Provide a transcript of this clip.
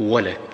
ولك